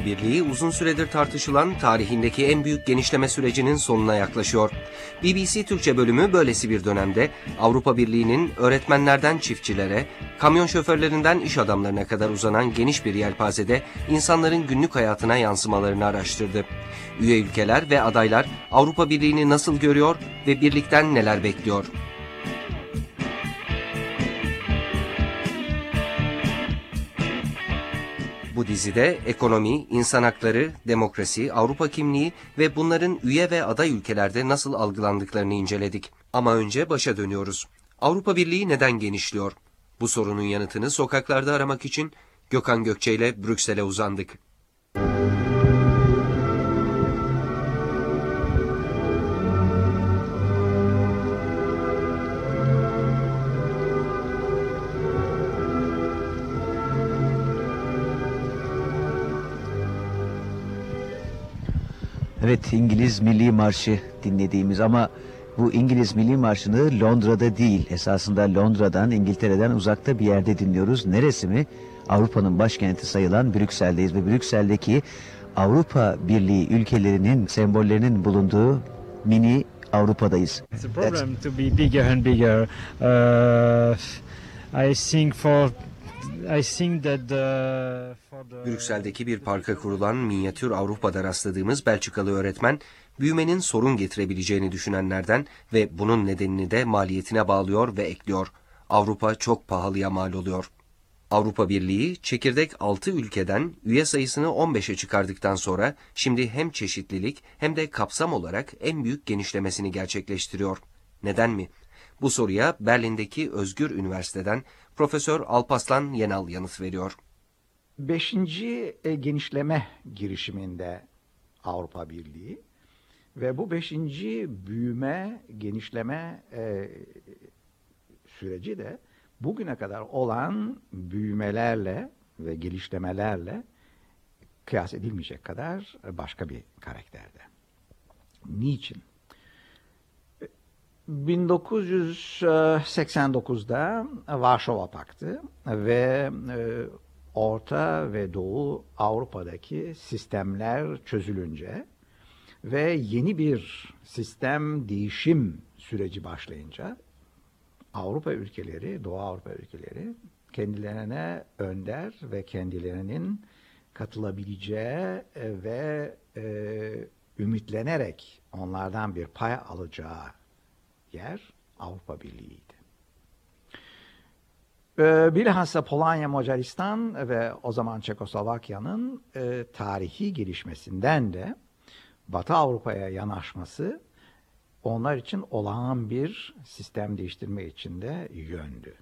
Avrupa Birliği uzun süredir tartışılan tarihindeki en büyük genişleme sürecinin sonuna yaklaşıyor. BBC Türkçe bölümü böylesi bir dönemde Avrupa Birliği'nin öğretmenlerden çiftçilere, kamyon şoförlerinden iş adamlarına kadar uzanan geniş bir yelpazede insanların günlük hayatına yansımalarını araştırdı. Üye ülkeler ve adaylar Avrupa Birliği'ni nasıl görüyor ve birlikten neler bekliyor? Bu dizide ekonomi, insan hakları, demokrasi, Avrupa kimliği ve bunların üye ve aday ülkelerde nasıl algılandıklarını inceledik. Ama önce başa dönüyoruz. Avrupa Birliği neden genişliyor? Bu sorunun yanıtını sokaklarda aramak için Gökhan Gökçe ile Brüksel'e uzandık. Evet İngiliz Milli Marşı dinlediğimiz ama bu İngiliz Milli Marşı'nı Londra'da değil esasında Londra'dan İngiltere'den uzakta bir yerde dinliyoruz. Neresi mi? Avrupa'nın başkenti sayılan Brüksel'deyiz ve Brüksel'deki Avrupa Birliği ülkelerinin sembollerinin bulunduğu mini Avrupa'dayız. It's a problem to be bigger and bigger. Uh, I think for Brüksel'deki bir parka kurulan minyatür Avrupa'da rastladığımız Belçikalı öğretmen, büyümenin sorun getirebileceğini düşünenlerden ve bunun nedenini de maliyetine bağlıyor ve ekliyor. Avrupa çok pahalıya mal oluyor. Avrupa Birliği çekirdek 6 ülkeden üye sayısını 15'e çıkardıktan sonra şimdi hem çeşitlilik hem de kapsam olarak en büyük genişlemesini gerçekleştiriyor. Neden mi? Bu soruya Berlin'deki Özgür Üniversiteden Profesör Alpaslan Yenal yanıt veriyor. Beşinci e, genişleme girişiminde Avrupa Birliği ve bu beşinci büyüme, genişleme e, süreci de bugüne kadar olan büyümelerle ve gelişlemelerle kıyas edilmeyecek kadar başka bir karakterde. Niçin? 1989'da Varşova Paktı ve e, Orta ve Doğu Avrupa'daki sistemler çözülünce ve yeni bir sistem değişim süreci başlayınca Avrupa ülkeleri, Doğu Avrupa ülkeleri kendilerine önder ve kendilerinin katılabileceği e, ve e, ümitlenerek onlardan bir pay alacağı yer Avrupa Birliği'ydi. Ee, Bilhassa Polonya, Macaristan ve o zaman Çekoslovakya'nın e, tarihi gelişmesinden de Batı Avrupa'ya yanaşması onlar için olağan bir sistem değiştirme içinde yöndü.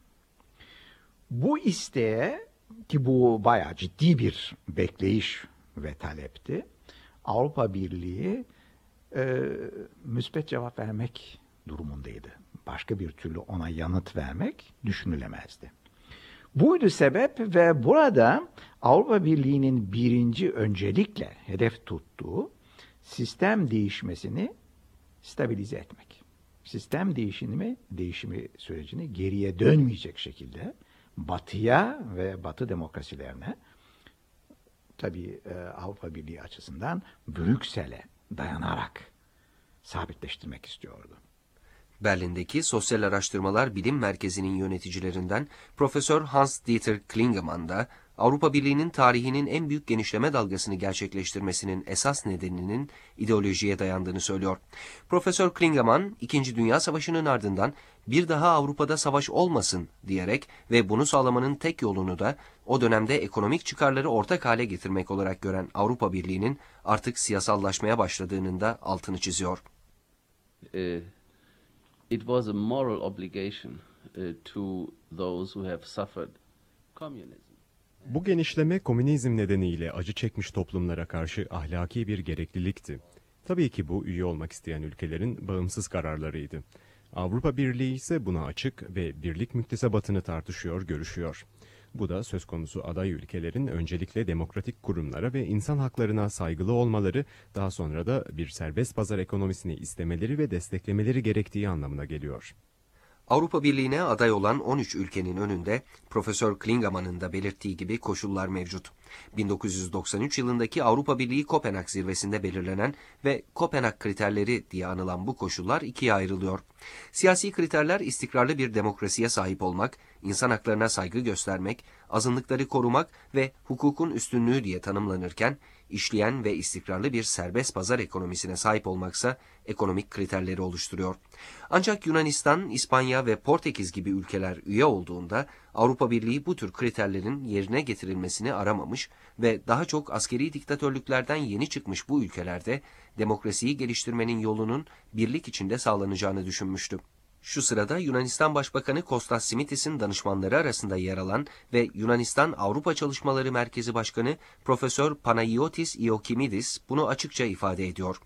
Bu isteğe ki bu bayağı ciddi bir bekleyiş ve talepti. Avrupa Birliği e, müspet cevap vermek durumundaydı. Başka bir türlü ona yanıt vermek düşünülemezdi. Buydu sebep ve burada Avrupa Birliği'nin birinci öncelikle hedef tuttuğu sistem değişmesini stabilize etmek. Sistem değişimi, değişimi sürecini geriye dönmeyecek şekilde batıya ve batı demokrasilerine tabii e, Avrupa Birliği açısından Brüksel'e dayanarak sabitleştirmek istiyordu. Berlin'deki Sosyal Araştırmalar Bilim Merkezi'nin yöneticilerinden Profesör Hans-Dieter Klingemann da Avrupa Birliği'nin tarihinin en büyük genişleme dalgasını gerçekleştirmesinin esas nedeninin ideolojiye dayandığını söylüyor. Profesör Klingemann, İkinci Dünya Savaşı'nın ardından bir daha Avrupa'da savaş olmasın diyerek ve bunu sağlamanın tek yolunu da o dönemde ekonomik çıkarları ortak hale getirmek olarak gören Avrupa Birliği'nin artık siyasallaşmaya başladığının da altını çiziyor. uh, it was a moral obligation uh, to those who have suffered communism. Bu genişleme komünizm nedeniyle acı çekmiş toplumlara karşı ahlaki bir gereklilikti. Tabii ki bu üye olmak isteyen ülkelerin bağımsız kararlarıydı. Avrupa Birliği ise buna açık ve birlik müktesebatını tartışıyor, görüşüyor. Bu da söz konusu aday ülkelerin öncelikle demokratik kurumlara ve insan haklarına saygılı olmaları, daha sonra da bir serbest pazar ekonomisini istemeleri ve desteklemeleri gerektiği anlamına geliyor. Avrupa Birliği'ne aday olan 13 ülkenin önünde Profesör Klingemann'ın da belirttiği gibi koşullar mevcut. 1993 yılındaki Avrupa Birliği Kopenhag zirvesinde belirlenen ve Kopenhag kriterleri diye anılan bu koşullar ikiye ayrılıyor. Siyasi kriterler istikrarlı bir demokrasiye sahip olmak, insan haklarına saygı göstermek, azınlıkları korumak ve hukukun üstünlüğü diye tanımlanırken, işleyen ve istikrarlı bir serbest pazar ekonomisine sahip olmaksa ekonomik kriterleri oluşturuyor. Ancak Yunanistan, İspanya ve Portekiz gibi ülkeler üye olduğunda Avrupa Birliği bu tür kriterlerin yerine getirilmesini aramamış ve daha çok askeri diktatörlüklerden yeni çıkmış bu ülkelerde demokrasiyi geliştirmenin yolunun birlik içinde sağlanacağını düşünmüştü. Şu sırada Yunanistan Başbakanı Kostas Simitis'in danışmanları arasında yer alan ve Yunanistan Avrupa Çalışmaları Merkezi Başkanı Profesör Panagiotis Iokimidis bunu açıkça ifade ediyor.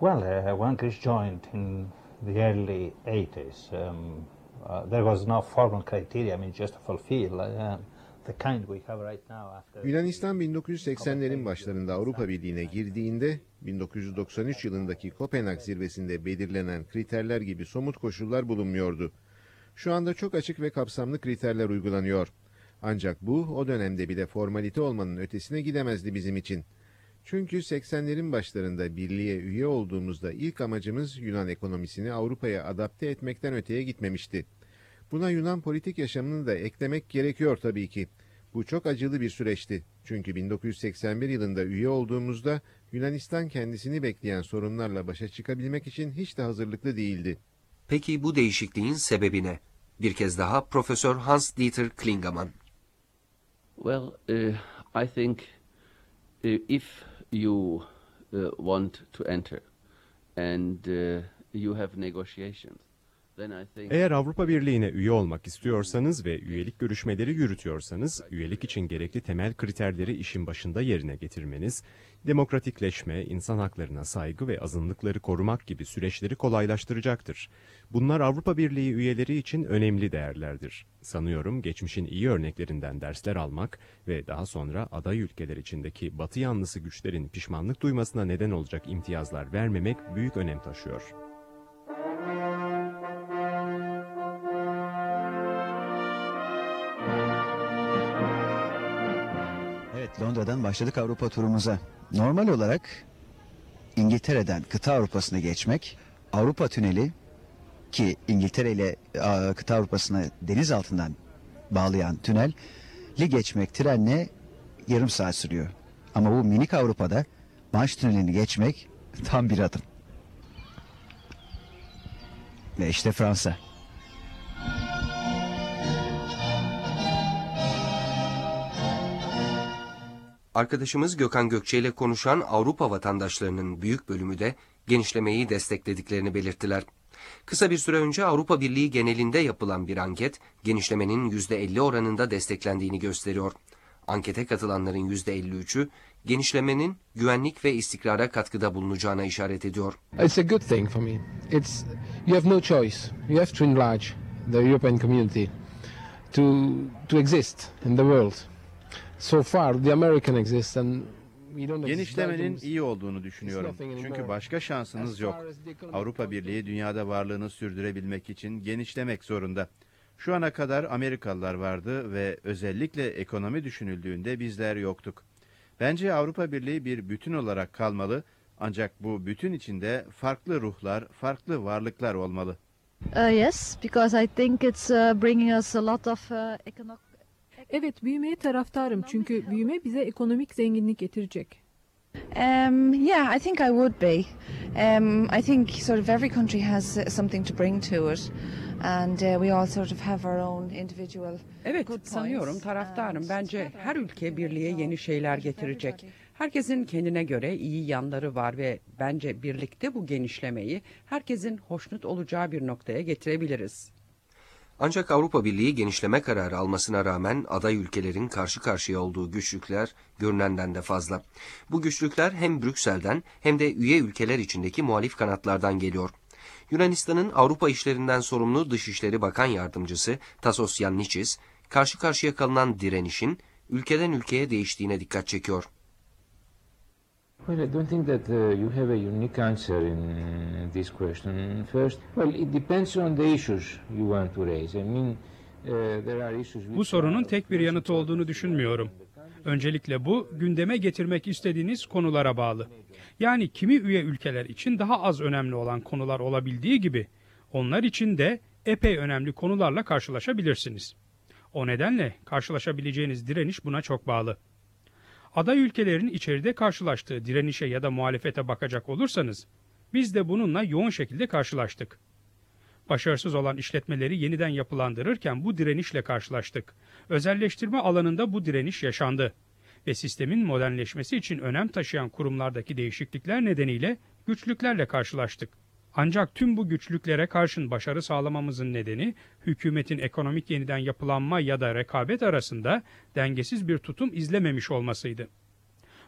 Well, uh, when Greece joined in the early 80s, um, uh, there was no formal criteria, I mean, just to fulfill uh, Yunanistan 1980'lerin başlarında Avrupa Birliği'ne girdiğinde 1993 yılındaki Kopenhag zirvesinde belirlenen kriterler gibi somut koşullar bulunmuyordu. Şu anda çok açık ve kapsamlı kriterler uygulanıyor. Ancak bu o dönemde bile formalite olmanın ötesine gidemezdi bizim için. Çünkü 80'lerin başlarında birliğe üye olduğumuzda ilk amacımız Yunan ekonomisini Avrupa'ya adapte etmekten öteye gitmemişti. Buna Yunan politik yaşamını da eklemek gerekiyor tabii ki. Bu çok acılı bir süreçti. Çünkü 1981 yılında üye olduğumuzda Yunanistan kendisini bekleyen sorunlarla başa çıkabilmek için hiç de hazırlıklı değildi. Peki bu değişikliğin sebebi ne? Bir kez daha Profesör Hans-Dieter Klingemann. Well, uh, I think uh, if you uh, want to enter and uh, you have negotiations, Eğer Avrupa Birliği'ne üye olmak istiyorsanız ve üyelik görüşmeleri yürütüyorsanız, üyelik için gerekli temel kriterleri işin başında yerine getirmeniz, demokratikleşme, insan haklarına saygı ve azınlıkları korumak gibi süreçleri kolaylaştıracaktır. Bunlar Avrupa Birliği üyeleri için önemli değerlerdir. Sanıyorum geçmişin iyi örneklerinden dersler almak ve daha sonra aday ülkeler içindeki batı yanlısı güçlerin pişmanlık duymasına neden olacak imtiyazlar vermemek büyük önem taşıyor. Londra'dan başladık Avrupa turumuza. Normal olarak İngiltere'den kıta Avrupa'sına geçmek, Avrupa tüneli ki İngiltere ile kıta Avrupa'sını deniz altından bağlayan tünel geçmek trenle yarım saat sürüyor. Ama bu minik Avrupa'da Manş tünelini geçmek tam bir adım. Ve işte Fransa. Arkadaşımız Gökhan Gökçe ile konuşan Avrupa vatandaşlarının büyük bölümü de genişlemeyi desteklediklerini belirttiler. Kısa bir süre önce Avrupa Birliği genelinde yapılan bir anket, genişlemenin %50 oranında desteklendiğini gösteriyor. Ankete katılanların %53'ü, genişlemenin güvenlik ve istikrara katkıda bulunacağına işaret ediyor. It's a good thing for me. It's you have no choice. You have to enlarge the European community to to exist in the world. So far, the American exists and we don't exist. Genişlemenin iyi olduğunu düşünüyorum. Çünkü başka şansınız yok. Avrupa Birliği dünyada varlığını sürdürebilmek için genişlemek zorunda. Şu ana kadar Amerikalılar vardı ve özellikle ekonomi düşünüldüğünde bizler yoktuk. Bence Avrupa Birliği bir bütün olarak kalmalı ancak bu bütün içinde farklı ruhlar, farklı varlıklar olmalı. Uh, yes, because I think it's uh, bringing us a lot of uh, economic. Evet, büyümeye taraftarım çünkü büyüme bize ekonomik zenginlik getirecek. Um, yeah, I think I would be. Um, I think sort of every country has uh, something to bring to it, and uh, we all sort of have our own individual. Evet, sanıyorum taraftarım. Bence her ülke birliğe yeni şeyler getirecek. Herkesin kendine göre iyi yanları var ve bence birlikte bu genişlemeyi herkesin hoşnut olacağı bir noktaya getirebiliriz. Ancak Avrupa Birliği genişleme kararı almasına rağmen aday ülkelerin karşı karşıya olduğu güçlükler görünenden de fazla. Bu güçlükler hem Brüksel'den hem de üye ülkeler içindeki muhalif kanatlardan geliyor. Yunanistan'ın Avrupa işlerinden sorumlu Dışişleri Bakan Yardımcısı Tasos Yanniçis, karşı karşıya kalınan direnişin ülkeden ülkeye değiştiğine dikkat çekiyor. Well, I don't think that uh, you have a unique answer in this question. First, well, it depends on the issues you want to raise. I mean, uh, there are issues which Bu sorunun tek bir yanıtı olduğunu düşünmüyorum. Öncelikle bu gündeme getirmek istediğiniz konulara bağlı. Yani kimi üye ülkeler için daha az önemli olan konular olabildiği gibi onlar için de epey önemli konularla karşılaşabilirsiniz. O nedenle karşılaşabileceğiniz direniş buna çok bağlı. Aday ülkelerin içeride karşılaştığı direnişe ya da muhalefete bakacak olursanız biz de bununla yoğun şekilde karşılaştık. Başarısız olan işletmeleri yeniden yapılandırırken bu direnişle karşılaştık. Özelleştirme alanında bu direniş yaşandı ve sistemin modernleşmesi için önem taşıyan kurumlardaki değişiklikler nedeniyle güçlüklerle karşılaştık. Ancak tüm bu güçlüklere karşın başarı sağlamamızın nedeni hükümetin ekonomik yeniden yapılanma ya da rekabet arasında dengesiz bir tutum izlememiş olmasıydı.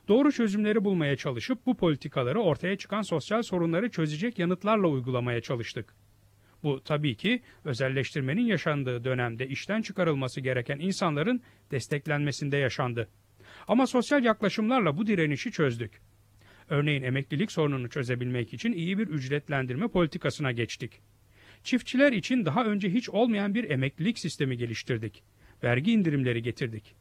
Doğru çözümleri bulmaya çalışıp bu politikaları ortaya çıkan sosyal sorunları çözecek yanıtlarla uygulamaya çalıştık. Bu tabii ki özelleştirmenin yaşandığı dönemde işten çıkarılması gereken insanların desteklenmesinde yaşandı. Ama sosyal yaklaşımlarla bu direnişi çözdük. Örneğin emeklilik sorununu çözebilmek için iyi bir ücretlendirme politikasına geçtik. Çiftçiler için daha önce hiç olmayan bir emeklilik sistemi geliştirdik. Vergi indirimleri getirdik.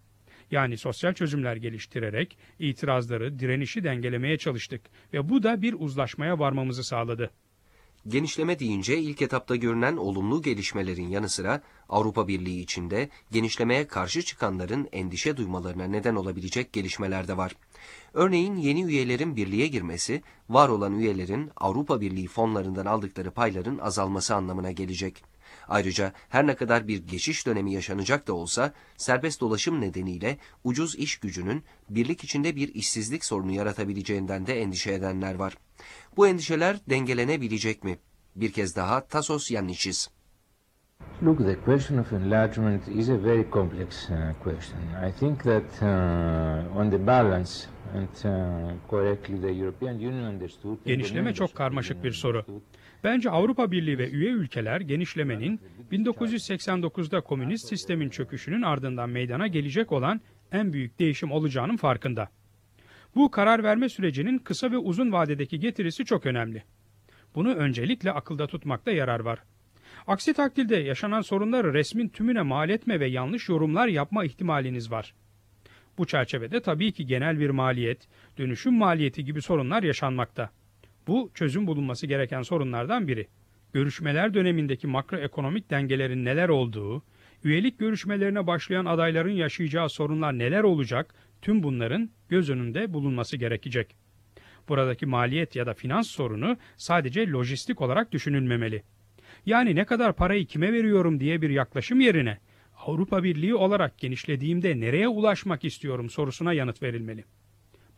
Yani sosyal çözümler geliştirerek itirazları, direnişi dengelemeye çalıştık ve bu da bir uzlaşmaya varmamızı sağladı. Genişleme deyince ilk etapta görünen olumlu gelişmelerin yanı sıra Avrupa Birliği içinde genişlemeye karşı çıkanların endişe duymalarına neden olabilecek gelişmeler de var. Örneğin yeni üyelerin birliğe girmesi, var olan üyelerin Avrupa Birliği fonlarından aldıkları payların azalması anlamına gelecek. Ayrıca her ne kadar bir geçiş dönemi yaşanacak da olsa serbest dolaşım nedeniyle ucuz iş gücünün birlik içinde bir işsizlik sorunu yaratabileceğinden de endişe edenler var. Bu endişeler dengelenebilecek mi? Bir kez daha Tasos Yannichis. Look, the question of enlargement is a very complex uh, question. I think that uh, on the balance and uh, correctly the European Union understood. Genişleme çok karmaşık bir soru. Bence Avrupa Birliği ve üye ülkeler genişlemenin 1989'da komünist sistemin çöküşünün ardından meydana gelecek olan en büyük değişim olacağının farkında. Bu karar verme sürecinin kısa ve uzun vadedeki getirisi çok önemli. Bunu öncelikle akılda tutmakta yarar var. Aksi takdirde yaşanan sorunları resmin tümüne mal etme ve yanlış yorumlar yapma ihtimaliniz var. Bu çerçevede tabii ki genel bir maliyet, dönüşüm maliyeti gibi sorunlar yaşanmakta. Bu çözüm bulunması gereken sorunlardan biri. Görüşmeler dönemindeki makroekonomik dengelerin neler olduğu, üyelik görüşmelerine başlayan adayların yaşayacağı sorunlar neler olacak, tüm bunların göz önünde bulunması gerekecek. Buradaki maliyet ya da finans sorunu sadece lojistik olarak düşünülmemeli. Yani ne kadar parayı kime veriyorum diye bir yaklaşım yerine Avrupa Birliği olarak genişlediğimde nereye ulaşmak istiyorum sorusuna yanıt verilmeli.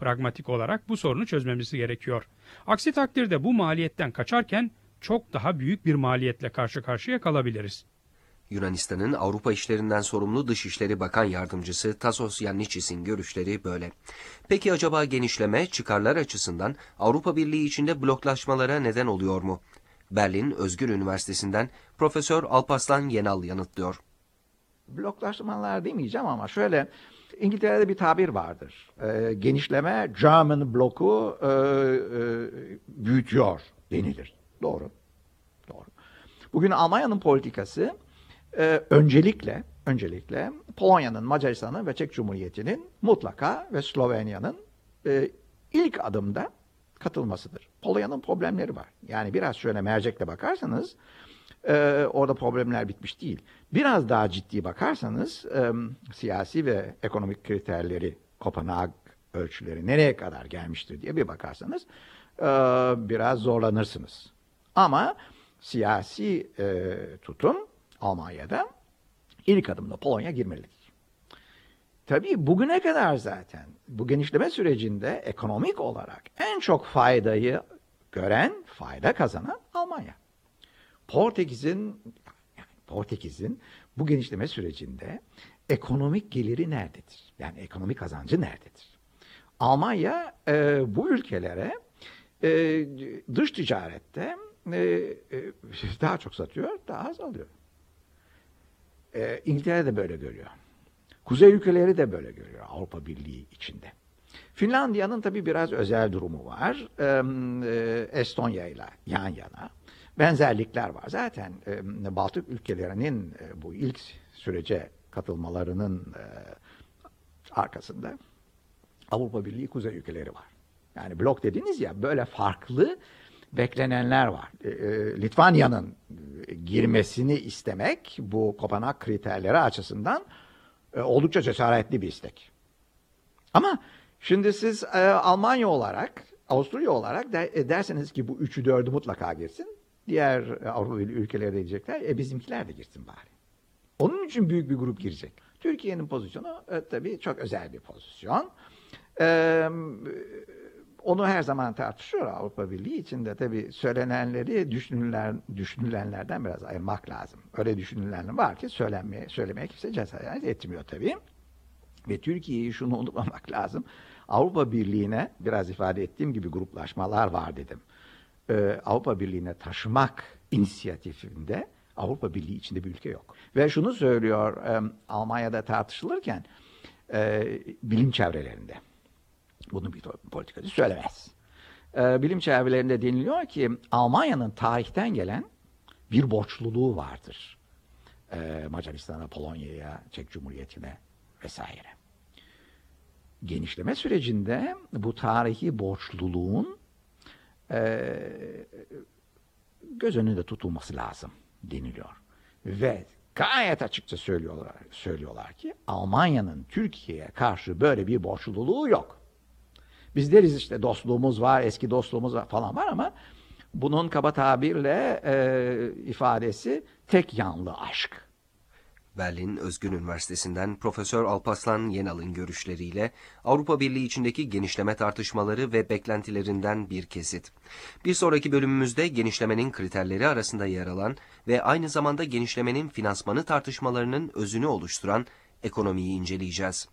Pragmatik olarak bu sorunu çözmemiz gerekiyor. Aksi takdirde bu maliyetten kaçarken çok daha büyük bir maliyetle karşı karşıya kalabiliriz. Yunanistan'ın Avrupa işlerinden sorumlu Dışişleri Bakan Yardımcısı Tasos Yannichis'in görüşleri böyle. Peki acaba genişleme çıkarlar açısından Avrupa Birliği içinde bloklaşmalara neden oluyor mu? Berlin Özgür Üniversitesi'nden Profesör Alparslan Yenal yanıtlıyor. bloklaşmalar demeyeceğim ama şöyle İngiltere'de bir tabir vardır. Ee, genişleme German bloku e, e, büyütüyor denilir. Doğru. Doğru. Bugün Almanya'nın politikası e, öncelikle öncelikle Polonya'nın, Macaristan'ın ve Çek Cumhuriyeti'nin mutlaka ve Slovenya'nın e, ilk adımda katılmasıdır. Polonya'nın problemleri var. Yani biraz şöyle mercekle bakarsanız e, orada problemler bitmiş değil. Biraz daha ciddi bakarsanız e, siyasi ve ekonomik kriterleri, Kopenhag ölçüleri nereye kadar gelmiştir diye bir bakarsanız e, biraz zorlanırsınız. Ama siyasi e, tutum Almanya'da ilk adımda Polonya girmelidir. Tabii bugüne kadar zaten bu genişleme sürecinde ekonomik olarak en çok faydayı gören, fayda kazanan Almanya. Portekiz'in yani Portekiz'in bu genişleme sürecinde ekonomik geliri nerededir? Yani ekonomik kazancı nerededir? Almanya e, bu ülkelere e, dış ticarette e, e, daha çok satıyor, daha az alıyor. E, İngiltere de böyle görüyor. Kuzey ülkeleri de böyle görüyor Avrupa Birliği içinde. Finlandiya'nın tabii biraz özel durumu var. Ee, e, Estonya ile yan yana. Benzerlikler var. Zaten e, Baltık ülkelerinin e, bu ilk sürece katılmalarının e, arkasında Avrupa Birliği kuzey ülkeleri var. Yani blok dediniz ya böyle farklı beklenenler var. E, e, Litvanya'nın e, girmesini istemek bu Kopenhag kriterleri açısından e, oldukça cesaretli bir istek. Ama şimdi siz e, Almanya olarak, Avusturya olarak de, e, derseniz ki bu üçü dördü mutlaka girsin. Diğer e, Avrupa Birliği ülkeleri de diyecekler, e bizimkiler de girsin bari. Onun için büyük bir grup girecek. Türkiye'nin pozisyonu e, tabii çok özel bir pozisyon. E, onu her zaman tartışıyor Avrupa Birliği içinde tabii söylenenleri düşünülen, düşünülenlerden biraz ayırmak lazım. Öyle düşünülenler var ki söylenmeye, söylemeye kimse cesaret etmiyor tabii. Ve Türkiye'yi şunu unutmamak lazım. Avrupa Birliği'ne biraz ifade ettiğim gibi gruplaşmalar var dedim. Ee, Avrupa Birliği'ne taşımak inisiyatifinde Avrupa Birliği içinde bir ülke yok. Ve şunu söylüyor e, Almanya'da tartışılırken e, bilim çevrelerinde. Bunu bir politikacı söylemez. E, bilim çevrelerinde deniliyor ki Almanya'nın tarihten gelen bir borçluluğu vardır. E, Macaristan'a, Polonya'ya, Çek Cumhuriyeti'ne vesaire. Genişleme sürecinde bu tarihi borçluluğun e, göz önünde tutulması lazım deniliyor. Ve gayet açıkça söylüyorlar, söylüyorlar ki Almanya'nın Türkiye'ye karşı böyle bir borçluluğu yok. Biz deriz işte dostluğumuz var, eski dostluğumuz var falan var ama bunun kaba tabirle e, ifadesi tek yanlı aşk. Berlin Özgün Üniversitesi'nden Profesör Alpaslan Yenal'ın görüşleriyle Avrupa Birliği içindeki genişleme tartışmaları ve beklentilerinden bir kesit. Bir sonraki bölümümüzde genişlemenin kriterleri arasında yer alan ve aynı zamanda genişlemenin finansmanı tartışmalarının özünü oluşturan ekonomiyi inceleyeceğiz.